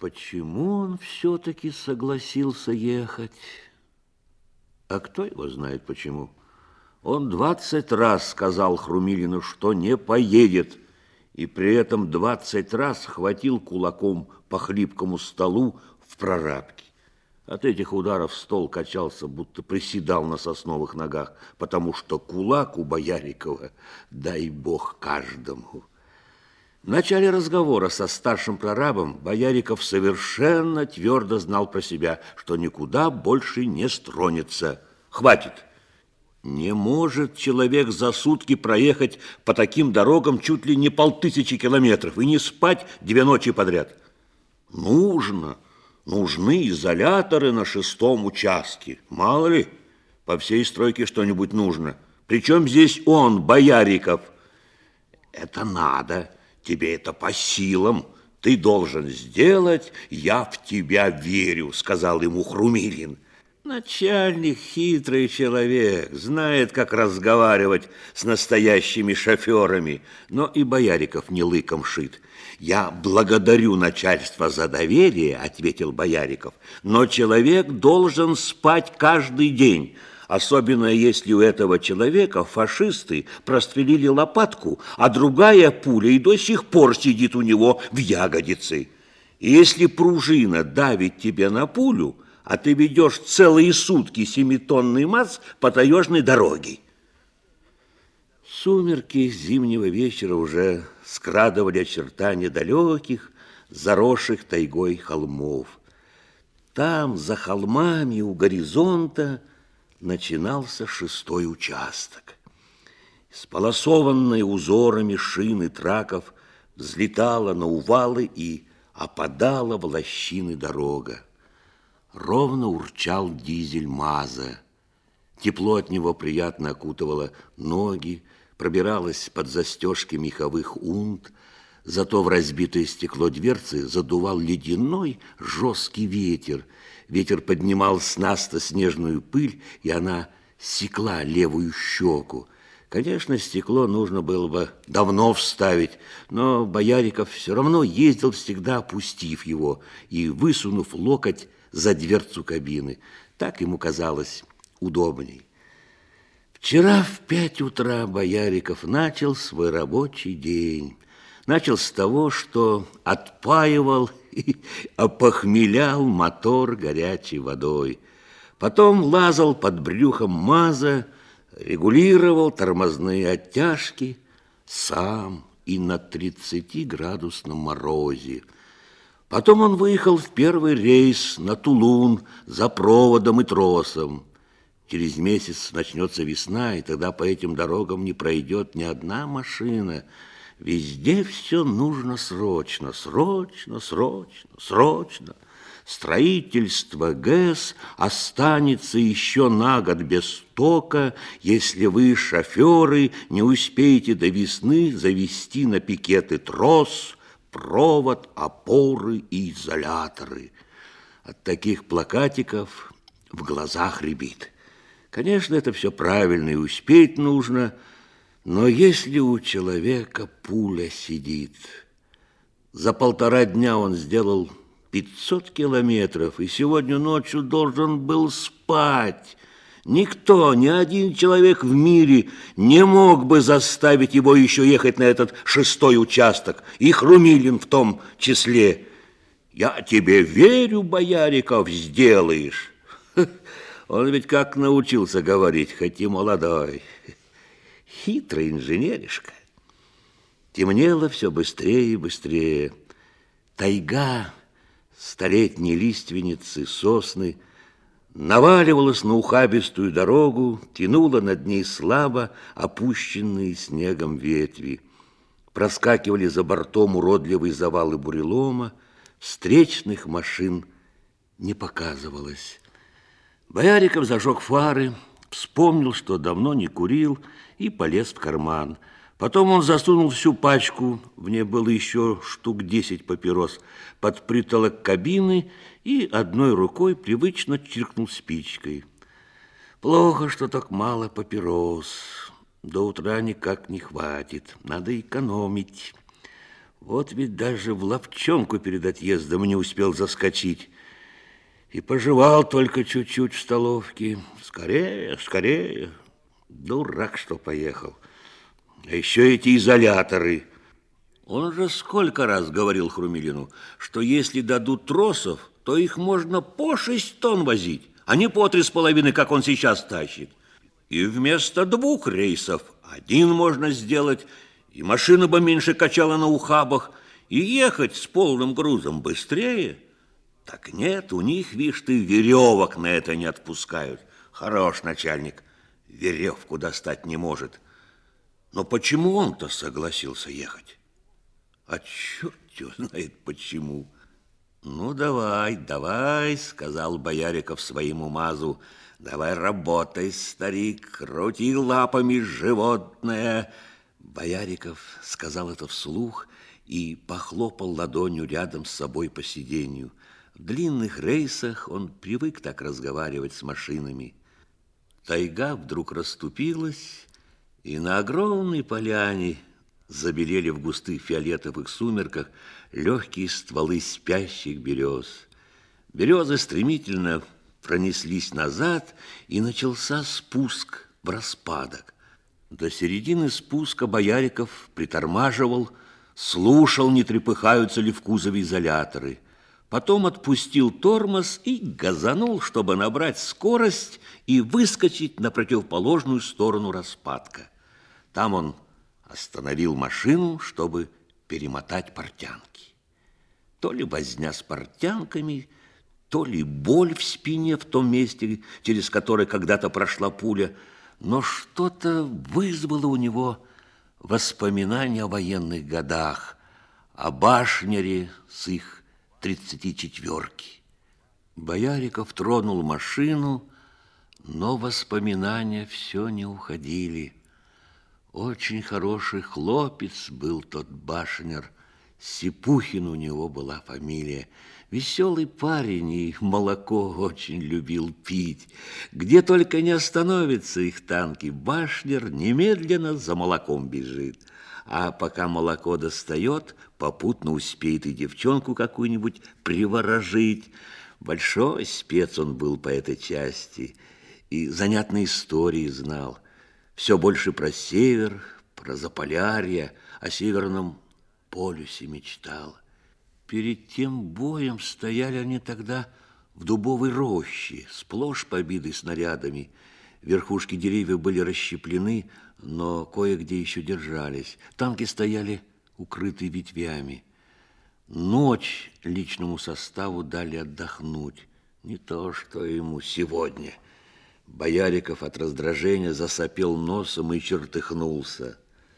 Почему он все-таки согласился ехать? А кто его знает почему? Он двадцать раз сказал Хрумилину, что не поедет, и при этом двадцать раз хватил кулаком по хлипкому столу в прорабке. От этих ударов стол качался, будто приседал на сосновых ногах, потому что кулак у Боярикова, дай бог каждому. В начале разговора со старшим прорабом Бояриков совершенно твердо знал про себя, что никуда больше не стронется. Хватит. Не может человек за сутки проехать по таким дорогам чуть ли не полтысячи километров и не спать две ночи подряд. Нужно, нужны изоляторы на шестом участке. Мало ли, по всей стройке что-нибудь нужно. Причем здесь он, Бояриков. Это надо. Тебе это по силам. Ты должен сделать, я в тебя верю, сказал ему Хрумилин. Начальник хитрый человек, знает, как разговаривать с настоящими шоферами, но и Бояриков не лыком шит. «Я благодарю начальство за доверие», — ответил Бояриков, «но человек должен спать каждый день, особенно если у этого человека фашисты прострелили лопатку, а другая пуля и до сих пор сидит у него в ягодице. И если пружина давит тебе на пулю, а ты ведешь целые сутки семитонный МАЗ по таежной дороге. Сумерки зимнего вечера уже скрадывали очертания далеких, заросших тайгой холмов. Там, за холмами, у горизонта, начинался шестой участок. Сполосованная узорами шины траков взлетала на увалы и опадала в лощины дорога. Ровно урчал дизель МАЗа. Тепло от него приятно окутывало ноги, пробиралось под застежки меховых унт, зато в разбитое стекло дверцы задувал ледяной жесткий ветер – Ветер поднимал с наста снежную пыль, и она секла левую щеку. Конечно, стекло нужно было бы давно вставить, но Бояриков все равно ездил всегда, опустив его и высунув локоть за дверцу кабины. Так ему казалось удобней. Вчера в пять утра Бояриков начал свой рабочий день. Начал с того, что отпаивал и опохмелял мотор горячей водой. Потом лазал под брюхом маза, регулировал тормозные оттяжки сам и на 30-градусном морозе. Потом он выехал в первый рейс на Тулун за проводом и тросом. Через месяц начнется весна, и тогда по этим дорогам не пройдет ни одна машина – Везде все нужно срочно, срочно, срочно, срочно. Строительство ГЭС останется еще на год без тока, если вы, шоферы, не успеете до весны завести на пикеты трос, провод, опоры и изоляторы. От таких плакатиков в глазах рябит. Конечно, это все правильно и успеть нужно – но если у человека пуля сидит, за полтора дня он сделал 500 километров и сегодня ночью должен был спать. Никто, ни один человек в мире не мог бы заставить его еще ехать на этот шестой участок, и Хрумилин в том числе. Я тебе верю, Бояриков, сделаешь. Он ведь как научился говорить, хоть и молодой. Хитрый инженеришка. Темнело все быстрее и быстрее. Тайга, столетние лиственницы, сосны, наваливалась на ухабистую дорогу, тянула над ней слабо опущенные снегом ветви. Проскакивали за бортом уродливые завалы бурелома, встречных машин не показывалось. Бояриков зажег фары, вспомнил, что давно не курил, и полез в карман. Потом он засунул всю пачку, в ней было еще штук десять папирос, под притолок кабины и одной рукой привычно чиркнул спичкой. Плохо, что так мало папирос. До утра никак не хватит, надо экономить. Вот ведь даже в ловчонку перед отъездом не успел заскочить. И пожевал только чуть-чуть в столовке. Скорее, скорее. Дурак, что поехал. А еще эти изоляторы. Он же сколько раз говорил Хрумилину, что если дадут тросов, то их можно по шесть тонн возить, а не по три с половиной, как он сейчас тащит. И вместо двух рейсов один можно сделать, и машина бы меньше качала на ухабах, и ехать с полным грузом быстрее. Так нет, у них, видишь ты, веревок на это не отпускают. Хорош начальник, веревку достать не может. Но почему он-то согласился ехать? А черт его знает почему. Ну, давай, давай, сказал Бояриков своему мазу. Давай работай, старик, крути лапами животное. Бояриков сказал это вслух и похлопал ладонью рядом с собой по сиденью. Длинных рейсах он привык так разговаривать с машинами. Тайга вдруг расступилась, и на огромной поляне забелели в густых фиолетовых сумерках легкие стволы спящих берез. Березы стремительно пронеслись назад, и начался спуск в распадок. До середины спуска Бояриков притормаживал, слушал, не трепыхаются ли в кузове изоляторы. Потом отпустил тормоз и газанул, чтобы набрать скорость и выскочить на противоположную сторону распадка. Там он остановил машину, чтобы перемотать портянки. То ли возня с портянками, то ли боль в спине в том месте, через которое когда-то прошла пуля, но что-то вызвало у него воспоминания о военных годах, о башнере с их тридцати четверки. Бояриков тронул машину, но воспоминания все не уходили. Очень хороший хлопец был тот башнер. Сипухин у него была фамилия. Веселый парень и молоко очень любил пить. Где только не остановятся их танки, башнер немедленно за молоком бежит. А пока молоко достает, попутно успеет и девчонку какую-нибудь приворожить. Большой спец он был по этой части и занятные истории знал – все больше про север, про Заполярье, о Северном полюсе мечтал. Перед тем боем стояли они тогда в дубовой роще, сплошь побитой снарядами. Верхушки деревьев были расщеплены, но кое-где еще держались. Танки стояли укрытые ветвями. Ночь личному составу дали отдохнуть. Не то, что ему сегодня – Бояриков от раздражения засопел носом и чертыхнулся.